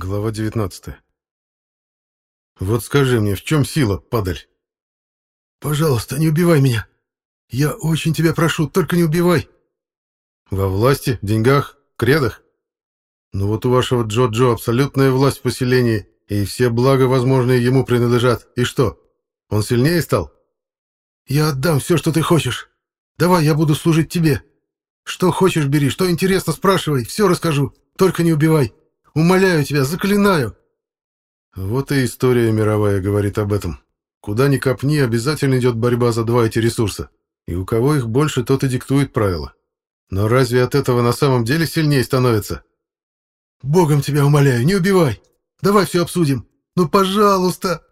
Глава 19 «Вот скажи мне, в чем сила, падаль?» «Пожалуйста, не убивай меня. Я очень тебя прошу, только не убивай». «Во власти, деньгах, кредах? Ну вот у вашего Джо-Джо абсолютная власть в поселении, и все блага, возможные, ему принадлежат. И что, он сильнее стал?» «Я отдам все, что ты хочешь. Давай, я буду служить тебе. Что хочешь, бери, что интересно, спрашивай, все расскажу. Только не убивай. Умоляю тебя, заклинаю». Вот и история мировая говорит об этом. Куда ни копни, обязательно идет борьба за два эти ресурса. И у кого их больше, тот и диктует правила. Но разве от этого на самом деле сильнее становится? «Богом тебя умоляю, не убивай! Давай все обсудим! Ну, пожалуйста!»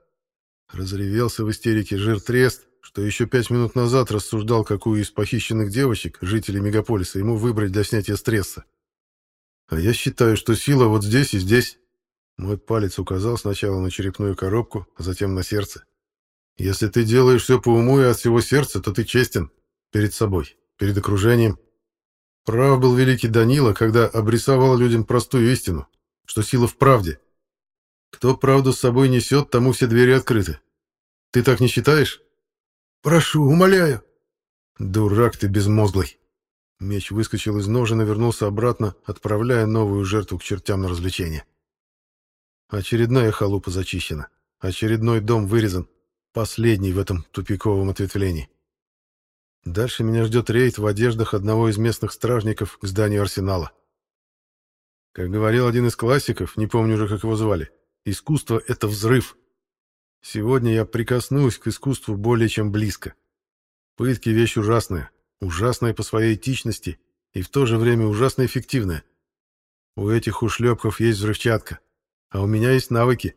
Разревелся в истерике жир трест, что еще пять минут назад рассуждал, какую из похищенных девочек, жителей мегаполиса, ему выбрать для снятия стресса. А я считаю, что сила вот здесь и здесь. Мой палец указал сначала на черепную коробку, а затем на сердце. Если ты делаешь все по уму и от всего сердца, то ты честен перед собой, перед окружением. Прав был великий Данила, когда обрисовал людям простую истину, что сила в правде. Кто правду с собой несет, тому все двери открыты. Ты так не считаешь? Прошу, умоляю. Дурак ты безмозглый. Меч выскочил из ножен и вернулся обратно, отправляя новую жертву к чертям на развлечение. Очередная халупа зачищена. Очередной дом вырезан. Последний в этом тупиковом ответвлении. Дальше меня ждет рейд в одеждах одного из местных стражников к зданию арсенала. Как говорил один из классиков, не помню уже, как его звали, искусство — это взрыв. Сегодня я прикоснусь к искусству более чем близко. Пытки — вещь ужасная, ужасная по своей этичности и в то же время ужасно эффективная. У этих ушлепков есть взрывчатка, а у меня есть навыки.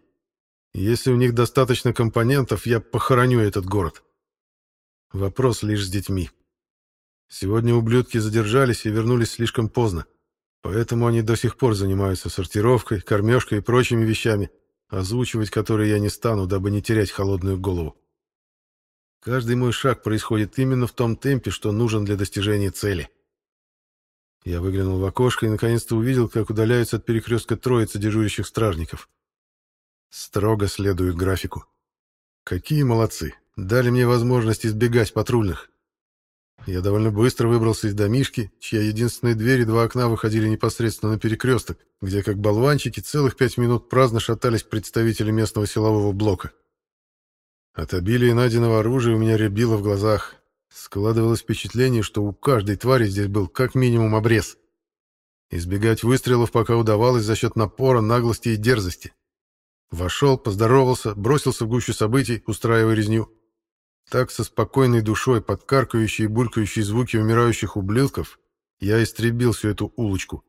Если у них достаточно компонентов, я похороню этот город. Вопрос лишь с детьми. Сегодня ублюдки задержались и вернулись слишком поздно. Поэтому они до сих пор занимаются сортировкой, кормежкой и прочими вещами, озвучивать которые я не стану, дабы не терять холодную голову. Каждый мой шаг происходит именно в том темпе, что нужен для достижения цели. Я выглянул в окошко и наконец-то увидел, как удаляются от перекрестка троицы дежурящих стражников. Строго следуют графику. Какие молодцы дали мне возможность избегать патрульных. Я довольно быстро выбрался из домишки, чья единственная дверь и два окна выходили непосредственно на перекресток, где, как болванчики, целых пять минут праздно шатались представители местного силового блока. От обилия найденного оружия у меня рябило в глазах. Складывалось впечатление, что у каждой твари здесь был как минимум обрез. Избегать выстрелов пока удавалось за счет напора, наглости и дерзости. Вошел, поздоровался, бросился в гущу событий, устраивая резню. Так, со спокойной душой, под каркающие и булькающие звуки умирающих ублюдков, я истребил всю эту улочку.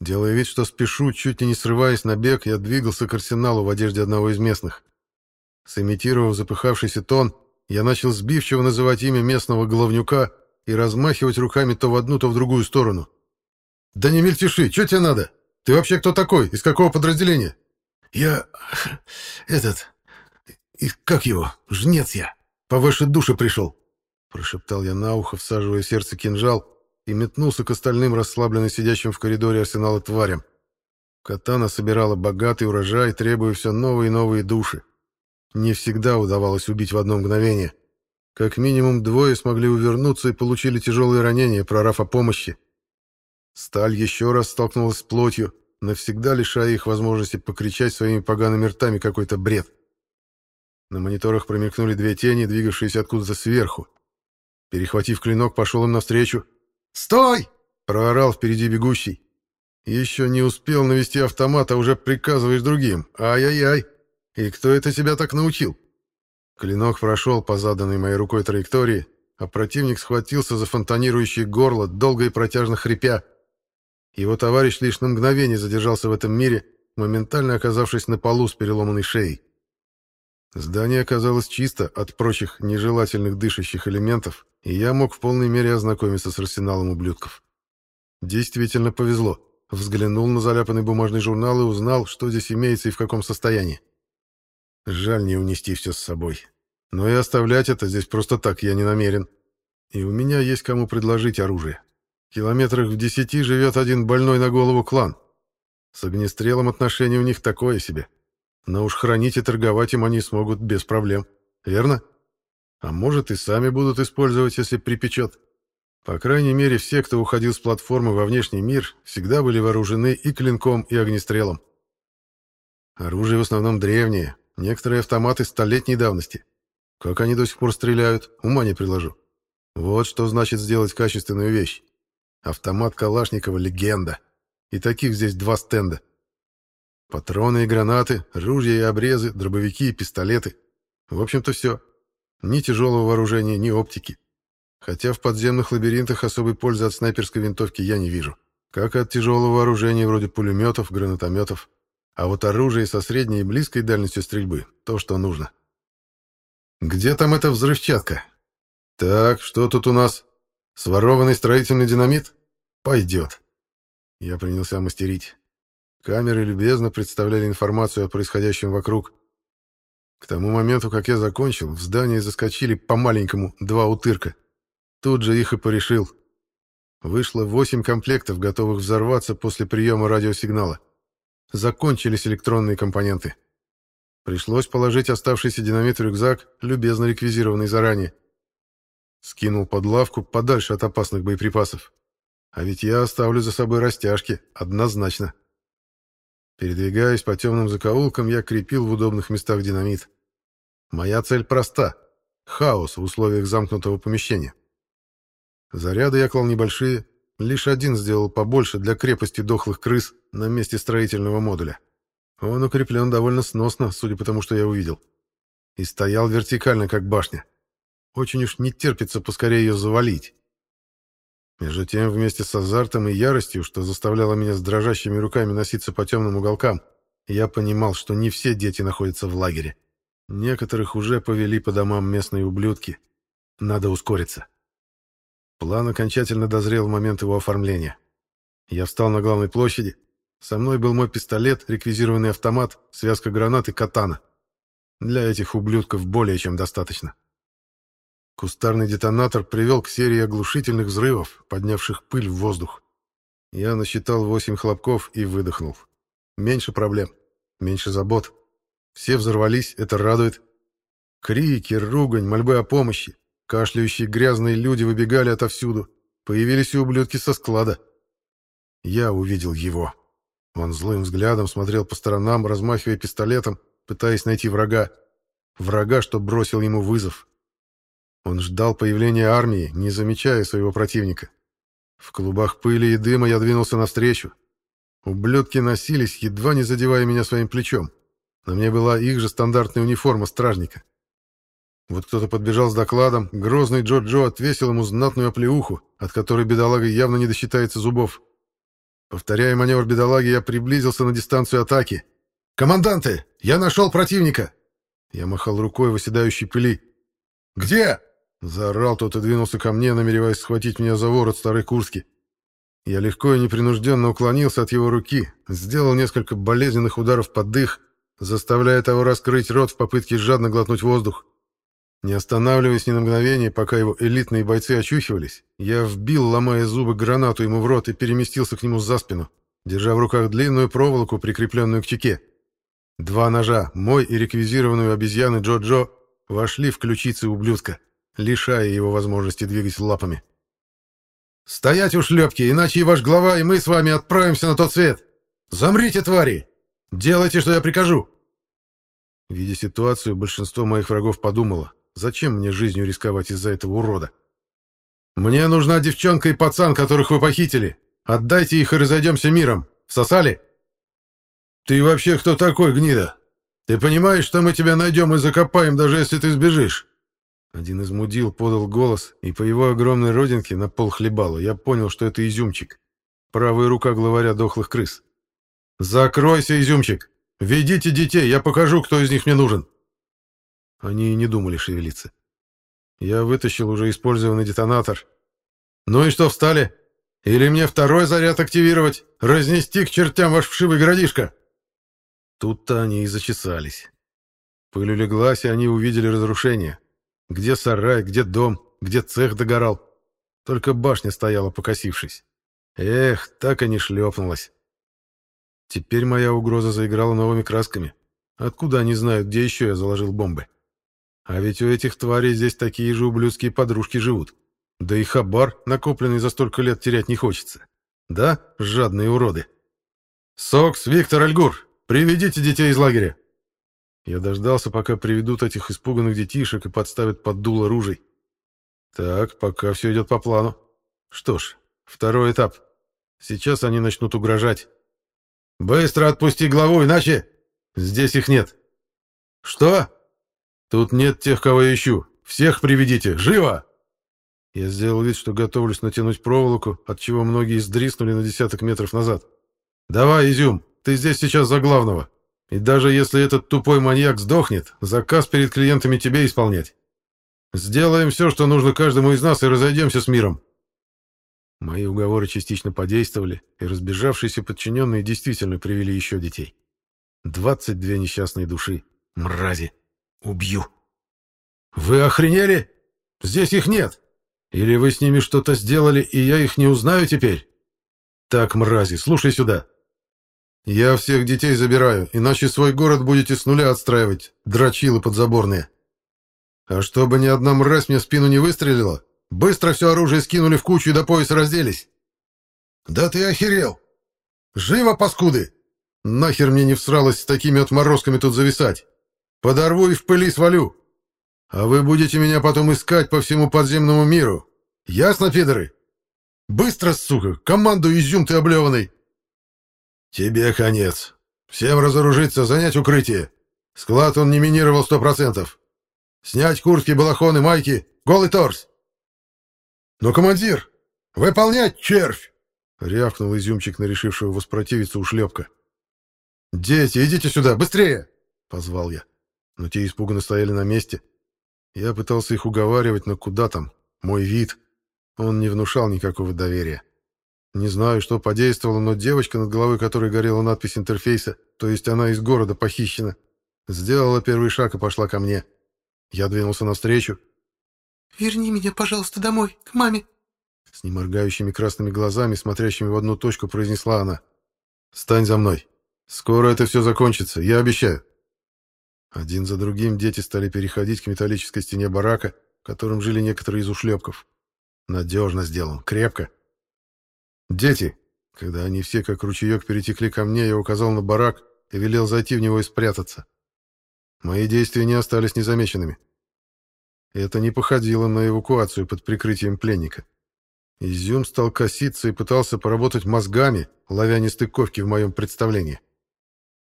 Делая вид, что спешу, чуть ли не срываясь на бег, я двигался к арсеналу в одежде одного из местных. Сымитировав запыхавшийся тон, я начал сбивчиво называть имя местного головнюка и размахивать руками то в одну, то в другую сторону. «Да не мельтеши, что тебе надо? Ты вообще кто такой? Из какого подразделения?» «Я... этот... и как его? Жнец я!» По вашей душе пришел!» Прошептал я на ухо, всаживая в сердце кинжал, и метнулся к остальным расслабленно сидящим в коридоре арсенала тварям. Катана собирала богатый урожай, требуя все новые и новые души. Не всегда удавалось убить в одно мгновение. Как минимум двое смогли увернуться и получили тяжелые ранения, прорав о помощи. Сталь еще раз столкнулась с плотью, навсегда лишая их возможности покричать своими погаными ртами какой-то бред. На мониторах промелькнули две тени, двигавшиеся откуда-то сверху. Перехватив клинок, пошел им навстречу. «Стой!» — проорал впереди бегущий. «Еще не успел навести автомат, а уже приказываешь другим. Ай-яй-яй! И кто это тебя так научил?» Клинок прошел по заданной моей рукой траектории, а противник схватился за фонтанирующее горло, долго и протяжно хрипя. Его товарищ лишь на мгновение задержался в этом мире, моментально оказавшись на полу с переломанной шеей. Здание оказалось чисто от прочих нежелательных дышащих элементов, и я мог в полной мере ознакомиться с арсеналом ублюдков. Действительно повезло. Взглянул на заляпанный бумажный журнал и узнал, что здесь имеется и в каком состоянии. Жаль не унести все с собой. Но и оставлять это здесь просто так я не намерен. И у меня есть кому предложить оружие. В километрах в десяти живет один больной на голову клан. С огнестрелом отношение у них такое себе. Но уж хранить и торговать им они смогут без проблем. Верно? А может, и сами будут использовать, если припечет. По крайней мере, все, кто уходил с платформы во внешний мир, всегда были вооружены и клинком, и огнестрелом. Оружие в основном древнее, некоторые автоматы столетней давности. Как они до сих пор стреляют, ума не приложу. Вот что значит сделать качественную вещь. Автомат Калашникова — легенда. И таких здесь два стенда. Патроны и гранаты, ружья и обрезы, дробовики и пистолеты. В общем-то все. Ни тяжелого вооружения, ни оптики. Хотя в подземных лабиринтах особой пользы от снайперской винтовки я не вижу. Как и от тяжелого вооружения вроде пулеметов, гранатометов. А вот оружие со средней и близкой дальностью стрельбы — то, что нужно. Где там эта взрывчатка? Так, что тут у нас? Сворованный строительный динамит? Пойдет. Я принялся мастерить. Камеры любезно представляли информацию о происходящем вокруг. К тому моменту, как я закончил, в здание заскочили по-маленькому два утырка. Тут же их и порешил. Вышло восемь комплектов, готовых взорваться после приема радиосигнала. Закончились электронные компоненты. Пришлось положить оставшийся динамит в рюкзак, любезно реквизированный заранее. Скинул под лавку подальше от опасных боеприпасов. А ведь я оставлю за собой растяжки, однозначно. Передвигаясь по темным закоулкам, я крепил в удобных местах динамит. Моя цель проста — хаос в условиях замкнутого помещения. Заряды я клал небольшие, лишь один сделал побольше для крепости дохлых крыс на месте строительного модуля. Он укреплен довольно сносно, судя по тому, что я увидел. И стоял вертикально, как башня. Очень уж не терпится поскорее ее завалить. Между тем, вместе с азартом и яростью, что заставляло меня с дрожащими руками носиться по темным уголкам, я понимал, что не все дети находятся в лагере. Некоторых уже повели по домам местные ублюдки. Надо ускориться. План окончательно дозрел в момент его оформления. Я встал на главной площади. Со мной был мой пистолет, реквизированный автомат, связка гранат и катана. Для этих ублюдков более чем достаточно. Кустарный детонатор привел к серии оглушительных взрывов, поднявших пыль в воздух. Я насчитал восемь хлопков и выдохнул. Меньше проблем, меньше забот. Все взорвались, это радует. Крики, ругань, мольбы о помощи. Кашляющие грязные люди выбегали отовсюду. Появились и ублюдки со склада. Я увидел его. Он злым взглядом смотрел по сторонам, размахивая пистолетом, пытаясь найти врага. Врага, что бросил ему вызов. Он ждал появления армии, не замечая своего противника. В клубах пыли и дыма я двинулся навстречу. Ублюдки носились, едва не задевая меня своим плечом. На мне была их же стандартная униформа стражника. Вот кто-то подбежал с докладом, грозный Джо-Джо отвесил ему знатную оплеуху, от которой бедолага явно не досчитается зубов. Повторяя маневр бедолаги, я приблизился на дистанцию атаки. «Команданты! Я нашел противника!» Я махал рукой в оседающей пыли. «Где?» Заорал тот и двинулся ко мне, намереваясь схватить меня за ворот старой курски. Я легко и непринужденно уклонился от его руки, сделал несколько болезненных ударов под дых, заставляя того раскрыть рот в попытке жадно глотнуть воздух. Не останавливаясь ни на мгновение, пока его элитные бойцы очухивались, я вбил, ломая зубы, гранату ему в рот и переместился к нему за спину, держа в руках длинную проволоку, прикрепленную к чеке. Два ножа, мой и реквизированную обезьяны Джо-Джо, вошли в ключицы ублюдка лишая его возможности двигать лапами. «Стоять у шлепки, иначе и ваш глава, и мы с вами отправимся на тот свет! Замрите, твари! Делайте, что я прикажу!» Видя ситуацию, большинство моих врагов подумало, зачем мне жизнью рисковать из-за этого урода? «Мне нужна девчонка и пацан, которых вы похитили. Отдайте их и разойдемся миром. Всосали?» «Ты вообще кто такой, гнида? Ты понимаешь, что мы тебя найдем и закопаем, даже если ты сбежишь?» Один из мудил подал голос, и по его огромной родинке на пол хлебалу я понял, что это изюмчик. Правая рука главаря дохлых крыс. «Закройся, изюмчик! Ведите детей, я покажу, кто из них мне нужен!» Они и не думали шевелиться. Я вытащил уже использованный детонатор. «Ну и что, встали? Или мне второй заряд активировать? Разнести к чертям ваш вшивый городишко?» Тут-то они и зачесались. Пыль улеглась, и они увидели разрушение. Где сарай, где дом, где цех догорал. Только башня стояла, покосившись. Эх, так и не шлепнулась. Теперь моя угроза заиграла новыми красками. Откуда они знают, где еще я заложил бомбы? А ведь у этих тварей здесь такие же ублюдские подружки живут. Да и хабар, накопленный за столько лет, терять не хочется. Да, жадные уроды. «Сокс, Виктор, Альгур, приведите детей из лагеря!» Я дождался, пока приведут этих испуганных детишек и подставят под дуло ружей. Так, пока все идет по плану. Что ж, второй этап. Сейчас они начнут угрожать. «Быстро отпусти главу, иначе...» «Здесь их нет». «Что?» «Тут нет тех, кого я ищу. Всех приведите. Живо!» Я сделал вид, что готовлюсь натянуть проволоку, от чего многие сдриснули на десяток метров назад. «Давай, Изюм, ты здесь сейчас за главного. И даже если этот тупой маньяк сдохнет, заказ перед клиентами тебе исполнять. Сделаем все, что нужно каждому из нас, и разойдемся с миром». Мои уговоры частично подействовали, и разбежавшиеся подчиненные действительно привели еще детей. Двадцать две несчастные души. Мрази. Убью. «Вы охренели? Здесь их нет!» Или вы с ними что-то сделали, и я их не узнаю теперь? Так, мрази, слушай сюда. Я всех детей забираю, иначе свой город будете с нуля отстраивать, дрочилы подзаборные. А чтобы ни одна мразь мне спину не выстрелила, быстро все оружие скинули в кучу и до пояса разделись. Да ты охерел! Живо, паскуды! Нахер мне не всралось с такими отморозками тут зависать. Подорву и в пыли свалю. А вы будете меня потом искать по всему подземному миру. Ясно, пидоры? Быстро, сука, команду изюм ты облеванный. Тебе конец. Всем разоружиться, занять укрытие. Склад он не минировал сто процентов. Снять куртки, балахоны, майки, голый торс. Ну, командир, выполнять, червь! Рявкнул изюмчик на решившего воспротивиться ушлепка. «Дети, идите сюда, быстрее!» — позвал я. Но те испуганно стояли на месте, я пытался их уговаривать, но куда там? Мой вид. Он не внушал никакого доверия. Не знаю, что подействовало, но девочка, над головой которой горела надпись интерфейса, то есть она из города похищена, сделала первый шаг и пошла ко мне. Я двинулся навстречу. «Верни меня, пожалуйста, домой, к маме!» С неморгающими красными глазами, смотрящими в одну точку, произнесла она. «Стань за мной. Скоро это все закончится, я обещаю». Один за другим дети стали переходить к металлической стене барака, в котором жили некоторые из ушлепков. Надежно сделан, крепко. «Дети!» Когда они все, как ручеек, перетекли ко мне, я указал на барак и велел зайти в него и спрятаться. Мои действия не остались незамеченными. Это не походило на эвакуацию под прикрытием пленника. Изюм стал коситься и пытался поработать мозгами, ловя нестыковки в моем представлении.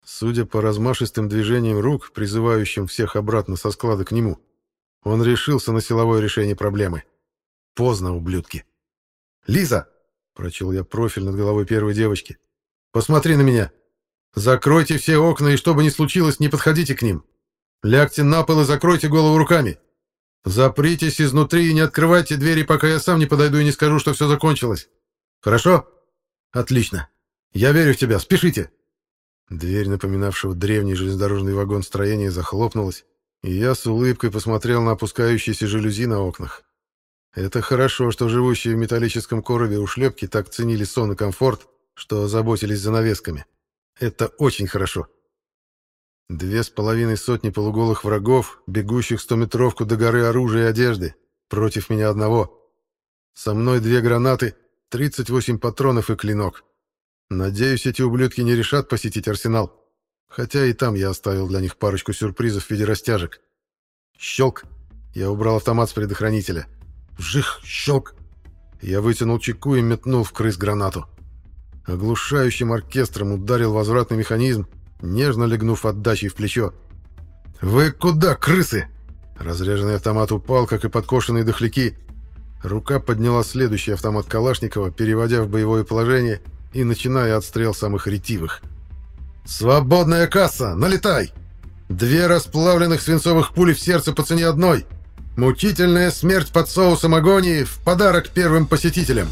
Судя по размашистым движениям рук, призывающим всех обратно со склада к нему, он решился на силовое решение проблемы. Поздно, ублюдки. «Лиза!» — прочел я профиль над головой первой девочки. «Посмотри на меня! Закройте все окна, и что бы ни случилось, не подходите к ним. Лягте на пол и закройте голову руками. Запритесь изнутри и не открывайте двери, пока я сам не подойду и не скажу, что все закончилось. Хорошо? Отлично. Я верю в тебя. Спешите!» Дверь, напоминавшего древний железнодорожный вагон строения, захлопнулась, и я с улыбкой посмотрел на опускающиеся жалюзи на окнах. Это хорошо, что живущие в металлическом коробе ушлепки так ценили сон и комфорт, что озаботились занавесками. Это очень хорошо. Две с половиной сотни полуголых врагов, бегущих стометровку до горы оружия и одежды, против меня одного. Со мной две гранаты, 38 патронов и клинок. Надеюсь, эти ублюдки не решат посетить арсенал. Хотя и там я оставил для них парочку сюрпризов в виде растяжек. Щелк. Я убрал автомат с предохранителя. Вжих, щелк. Я вытянул чеку и метнул в крыс гранату. Оглушающим оркестром ударил возвратный механизм, нежно легнув отдачей в плечо. «Вы куда, крысы?» Разряженный автомат упал, как и подкошенные дохляки. Рука подняла следующий автомат Калашникова, переводя в боевое положение — и начиная отстрел самых ретивых. «Свободная касса! Налетай! Две расплавленных свинцовых пули в сердце по цене одной! Мучительная смерть под соусом агонии в подарок первым посетителям!»